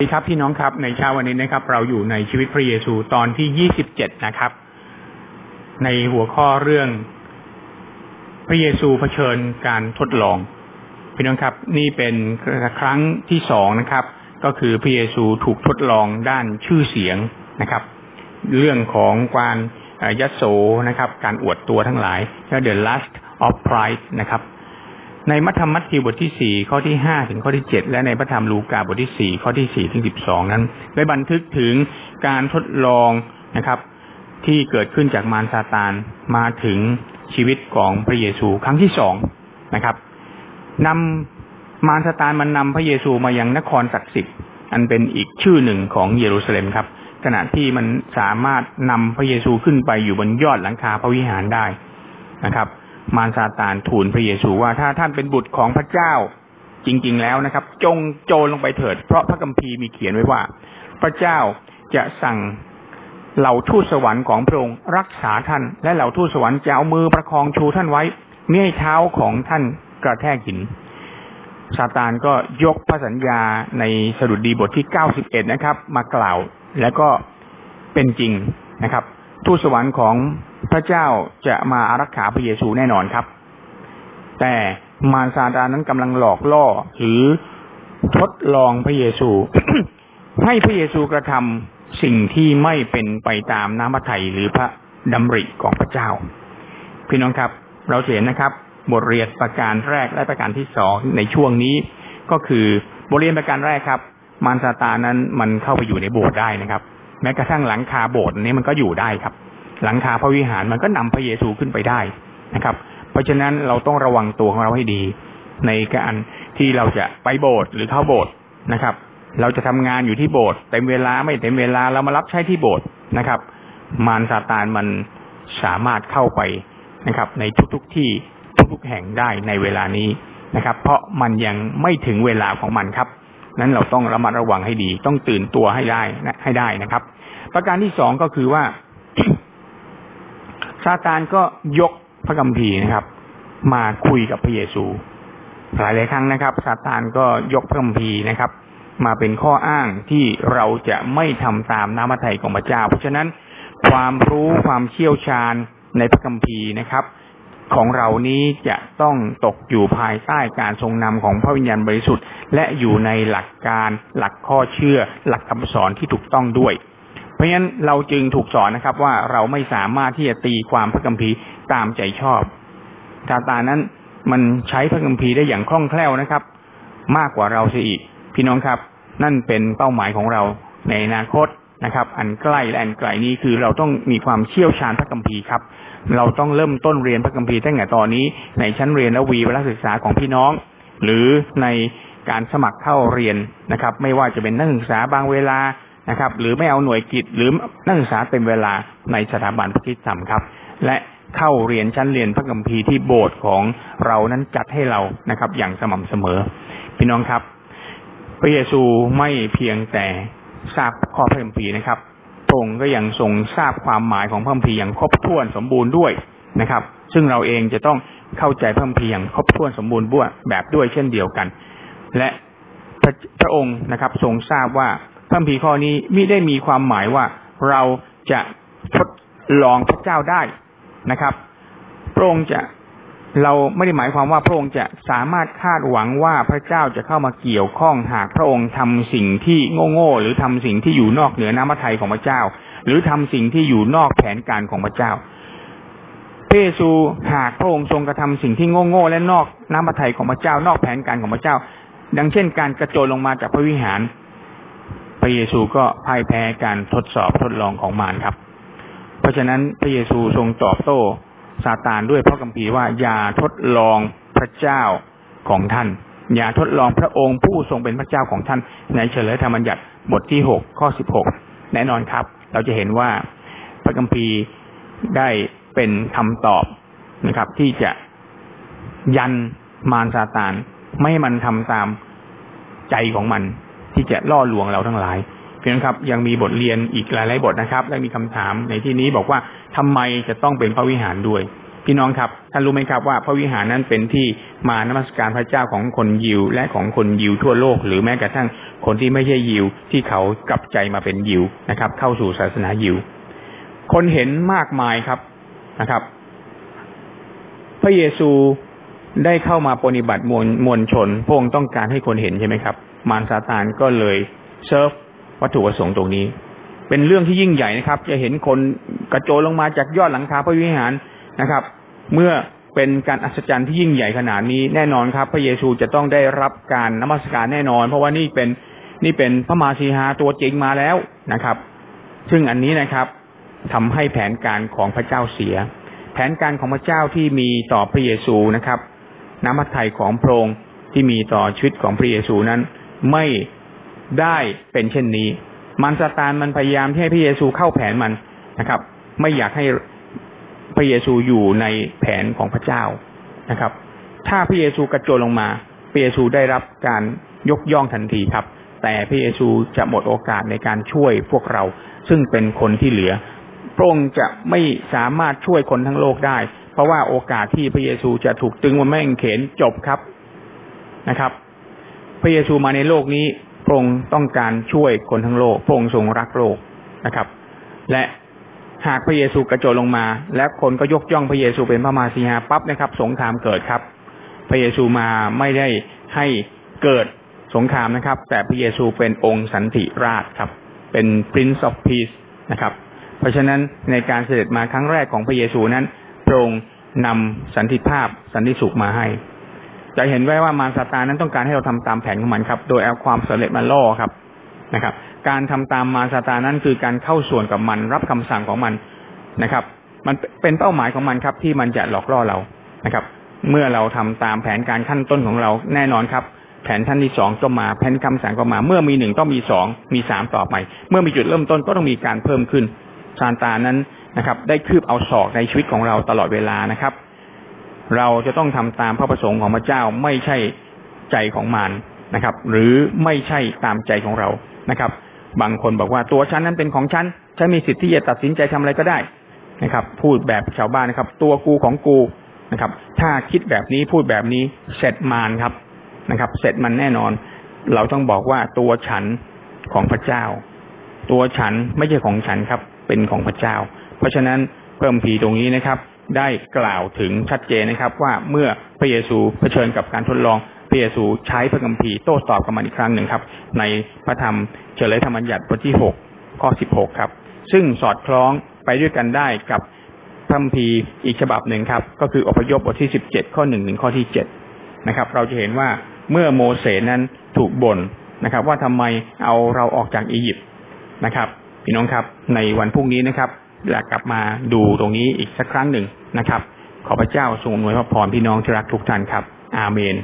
สวัสดีครับพี่น้องครับในเช้าวันนี้นะครับ เราอยู่ในชีวิตพระเยซูตอนที่ยี่สิบเจ็ดนะครับ ในหัวข้อเรื่อง พระเยซูเผชิญการทดลอง พี่น้องครับ นี่เป็นครั้งที่สองนะครับ ก็คือพระเยซูถูกทดลองด้านชื่อเสียงนะครับ เรื่องของการยัดโสนะครับ การอวดตัวทั้งหลายและ the lust of pride นะครับ ในมัทธรรมมัทธิวบทที่สี่ข้อที่ห้าถึงข้อที่เจ็ดและในพระธรรมลูกาบทที่สี่ข้อที่สี่ถึงสิบสองนั้น ได้บันทึกถึงการทดลองนะครับ ที่เกิดขึ้นจากมารซาตานมาถึงชีวิตของพระเยซูครั้งที่สองนะครับนำมารซาตานมันนำพระเยซูมายังนครศักดิ์สิทธิ์อันเป็นอีกชื่อหนึ่งของเยรูซาเล็มครับ ขณะที่มันสามารถนำพระเยซูขึ้นไปอยู่บนยอดหลังคาพระวิหารได้นะครับ มารซาตานทูลพระเยซูว่าถ้าท่านเป็นบุตรของพระเจ้าจริง ๆ แล้วนะครับ จงโจรลงไปเถิด เพราะพระคัมภีร์มีเขียนไว้ว่า พระเจ้าจะสั่งเหล่าทูตสวรรค์ของพระองค์รักษาท่าน และเหล่าทูตสวรรค์จะเอามือประคองชูท่านไว้ไม่ให้เท้าของท่านกระแทกหินซาตานก็ยกพระสัญญาในสดุดดีบทที่เก้าสิบเอ็ดนะครับ มากล่าว แล้วก็เป็นจริงนะครับ ทูตสวรรค์ของพระเจ้าจะมาอารักขาพระเยซูแน่นอนครับ แต่มารซาตานนั้นกำลังหลอกล่อหรือทดลองพระเยซู ให้พระเยซูกระทำสิ่งที่ไม่เป็นไปตามน้ำพระทัยหรือพระดำริของพระเจ้า พี่น้องครับ เราเห็นนะครับ บทเรียนประการแรกและประการที่สองในช่วงนี้ ก็คือบทเรียนประการแรกครับ มารซาตานนั้นมันเข้าไปอยู่ในโบสถ์ได้นะครับ แม้กระทั่งหลังคาโบสถ์นี้มันก็อยู่ได้ครับ หลังคาพระวิหารมันก็นำพระเยซูขึ้นไปได้นะครับ เพราะฉะนั้นเราต้องระวังตัวของเราให้ดี ในการที่เราจะไปโบสถ์หรือเข้าโบสถ์นะครับ เราจะทำงานอยู่ที่โบสถ์เต็มเวลาไม่เต็มเวลาเรามารับใช้ที่โบสถ์นะครับ มารซาตานมันสามารถเข้าไปนะครับ ในทุกๆทที่ทุกๆแห่งได้ในเวลานี้นะครับ เพราะมันยังไม่ถึงเวลาของมันครับ นั้นเราต้องระมัดระวังให้ดี ต้องตื่นตัวให้ได้ให้ได้นะครับ ประการที่สองก็คือว่าซาตานก็ยกพระคัมภีร์นะครับ มาคุยกับพระเยซู หลายหลายครั้งนะครับซาตานก็ยกพระคัมภีร์นะครับ มาเป็นข้ออ้างที่เราจะไม่ทำตามน้ำพระทัยของพระเจ้า เพราะฉะนั้นความรู้ความเชี่ยวชาญในพระคัมภีร์นะครับ ของเรานี้จะต้องตกอยู่ภายใต้การทรงนำของพระวิญญาณบริสุทธิ์ และอยู่ในหลักการหลักข้อเชื่อ หลักคำสอนที่ถูกต้องด้วย เพราะฉะนั้นเราจึงถูกสอนนะครับว่าเราไม่สามารถที่จะตีความพระคัมภีร์ตามใจชอบซาตานั้นมันใช้พระคัมภีร์ได้อย่างคล่องแคล่วนะครับ มากกว่าเราเสียอีก พี่น้องครับ นั่นเป็นเป้าหมายของเราในอนาคตนะครับ อันใกล้และอันไกลนี้คือเราต้องมีความเชี่ยวชาญพระคัมภีร์ครับ เราต้องเริ่มต้นเรียนพระคัมภีร์ตั้งแต่ตอนนี้ ในชั้นเรียนและวีวารศึกษาของพี่น้อง หรือในการสมัครเข้าเรียนนะครับ ไม่ว่าจะเป็นนักศึกษาบางเวลานะครับ หรือไม่เอาหน่วยกิจหรือนักศึกษาเต็มเวลาในสถาบันพระคิดธรรมครับ และเข้าเรียนชั้นเรียนพระคัมภีร์ที่โบสถ์ของเรานั้นจัดให้เรานะครับ อย่างสม่ำเสมอ พี่น้องครับ พระเยซูไม่เพียงแต่ทราบข้อพระคัมภีร์นะครับ ระองค์ก็ยังทรงทราบความหมายของพระคัมภีร์อย่างครบถ้วนสมบูรณ์ด้วยนะครับ ซึ่งเราเองจะต้องเข้าใจพระคัมภีร์อย่างครบถ้วนสมบูรณ์บ้วแบบด้วยเช่นเดียวกัน และพระพระองค์นะครับ ทรงทราบว่าพระคัมภีร์ข้อนี้ไมิได้มีความหมายว่าเราจะทดลองพระเจ้าได้นะครับ พระองค์จะ เราไม่ได้หมายความว่าพระองค์จะสามารถคาดหวังว่าพระเจ้าจะเข้ามาเกี่ยวข้องหากพระองค์ทำสิ่งที่โง่ๆหรือทำสิ่งที่อยู่นอกเหนือน้ำพระทัยของพระเจ้า หรือทำสิ่งที่อยู่นอกแผนการของพระเจ้าพระเพซูหากพระองค์ทรงกระทำสิ่งที่โง่ๆและนอกน้ำพระทัยของพระเจ้า นอกแผนการของพระเจ้า ดังเช่น การกระโจนลงมาจากพระวิหาร พระเยซูก็พ่ายแพ้การทดสอบทดลองของมารครับ เพราะฉะนั้นพระเยซูทรงตอบโต้ ซาตานด้วยพระคัมภีร์ว่าอย่าทดลองพระเจ้าของท่าน อย่าทดลองพระองค์ผู้ทรงเป็นพระเจ้าของท่าน ในเฉลยธรรมบัญญัติบทที่หกข้อสิบหกแน่นอนครับ เราจะเห็นว่าพระคัมภีร์ได้เป็นคำตอบนะครับ ที่จะยันมารซาตานไม่ให้มันทำตามใจของมัน ที่จะล่อลวงเราทั้งหลายเพียงครับยังมีบทเรียนอีกหลายๆบทนะครับ และมีคำถามในที่นี้บอกว่า ทำไมจะต้องเป็นพระวิหารด้วยพี่พี่น้องครับท่านรู้ไหมครับว่าพระวิหารนั้นเป็นที่มานมัสการพระเจ้าของคนยิว และของคนยิวทั่วโลก หรือแม้กระทั่งคนที่ไม่ใช่ยิว ที่เขากลับใจมาเป็นยิวนะครับ เข้าสู่ศาสนายิว คนเห็นมากมายครับนะครับ พระเยซูได้เข้ามาปฏิบัติมวลมวลชนพระองค์ต้องการให้คนเห็นใช่ไหมครับ มารซาตานก็เลยเซิร์ฟวัตถุประสงค์ตรงนี้ เป็นเรื่องที่ยิ่งใหญ่นะครับ จะเห็นคนกระโจนลงมาจากยอดหลังคาพระวิหารนะครับ เมื่อเป็นการอัศจรรย์ที่ยิ่งใหญ่ขนาดนี้แน่นอนครับ พระเยซูจะต้องได้รับการนมัสการแน่นอน เพราะว่านี่เป็นนี่เป็นพระมาสีหาตัวจริงมาแล้วนะครับ ซึ่งอันนี้นะครับทำให้แผนการของพระเจ้าเสีย แผนการของพระเจ้าที่มีต่อพระเยซูนะครับ น้ำพระทัยของพระองค์ที่มีต่อชีวิตของพระเยซูนั้น ไม่ได้เป็นเช่นนี้ มันซาตานมันพยายามที่ให้พระเยซูเข้าแผนมันนะครับ ไม่อยากให้พระเยซูอยู่ในแผนของพระเจ้านะครับ ถ้าพระเยซูกระโจนลงมาพระเยซูได้รับการยกย่องทันทีครับ แต่พระเยซูจะหมดโอกาสในการช่วยพวกเรา ซึ่งเป็นคนที่เหลือพระองค์จะไม่สามารถช่วยคนทั้งโลกได้ เพราะว่าโอกาสที่พระเยซูจะถูกตึงบนแม่งเขนจบครับนะครับ พระเยซูมาในโลกนี้ ระองค์ต้องการช่วยคนทั้งโลก พระองค์ทรงรักโลกนะครับ และหากพระเยซูกระโจนลงมา และคนก็ยกย่องพระเยซูเป็นพระมาสีหาปั๊บนะครับ สงครามเกิดครับ พระเยซูมาไม่ได้ให้เกิดสงครามนะครับ แต่พระเยซูเป็นองค์สันติราชครับ เป็น Prince of Peace นะครับ เพราะฉะนั้นในการเสด็จมาครั้งแรกของพระเยซูนั้นพระองค์นำสันติภาพสันติสุขมาให้ จะเห็นไว้ว่ามารซาตานนั้นต้องการให้เราทำตามแผนของมันครับ โดยเอาความสำเร็จมาล่อครับนะครับ การทำตามมารซาตานนั้นคือการเข้าส่วนกับมันรับคำสั่งของมันนะครับ มันเป็นเป้าหมายของมันครับ ที่มันจะหลอกล่อเรานะครับ เมื่อเราทำตามแผนการขั้นต้นของเราแน่นอนครับ แผนท่านที่สองก็มาแผนคำสั่งก็มา เมื่อมีหนึ่งต้องมีสองมีสามต่อไป เมื่อมีจุดเริ่มต้นก็ต้องมีการเพิ่มขึ้นซานตานั้นนะครับ ได้คืบเอาศอกในชีวิตของเราตลอดเวลานะครับ เราจะต้องทำตามพระประสงค์ของพระเจ้าไม่ใช่ใจของมารนะครับ หรือไม่ใช่ตามใจของเรานะครับ บางคนบอกว่าตัวฉันนั้นเป็นของฉันฉันมีสิทธิ์ที่จะตัดสินใจทำอะไรก็ได้นะครับ พูดแบบชาวบ้านนะครับ ตัวกูของกูนะครับ ถ้าคิดแบบนี้พูดแบบนี้เสร็จมารครับนะครับ เสร็จมันแน่นอน เราต้องบอกว่าตัวฉันของพระเจ้า ตัวฉันไม่ใช่ของฉันครับ เป็นของพระเจ้า เพราะฉะนั้นเพิ่มพีตรงนี้นะครับ ได้กล่าวถึงชัดเจนนะครับ ว่าเมื่อพระเยซูเผชิญกับการทดลองพระเยซูใช้พระคัมภีร์โต้ตอบกับมันอีกครั้งหนึ่งครับ ในพระธรรมเฉลยธรรมบัญญัติบทที่หกข้อสิบหกครับ ซึ่งสอดคล้องไปด้วยกันได้กับพระคัมภีร์อีกฉบับหนึ่งครับ ก็คืออพยพบทที่สิบเจ็ดข้อหนึ่งถึงข้อที่เจ็ดนะครับ เราจะเห็นว่าเมื่อโมเสสนั้นถูกบ่นนะครับ ว่าทำไมเอาเราออกจากอียิปต์นะครับ พี่น้องครับ ในวันพรุ่งนี้นะครับ อยากกลับมาดูตรงนี้อีกสักครั้งหนึ่งนะครับ ขอพระเจ้าทรงอวยพระพรพี่น้องที่รักทุกท่านครับ อาเมน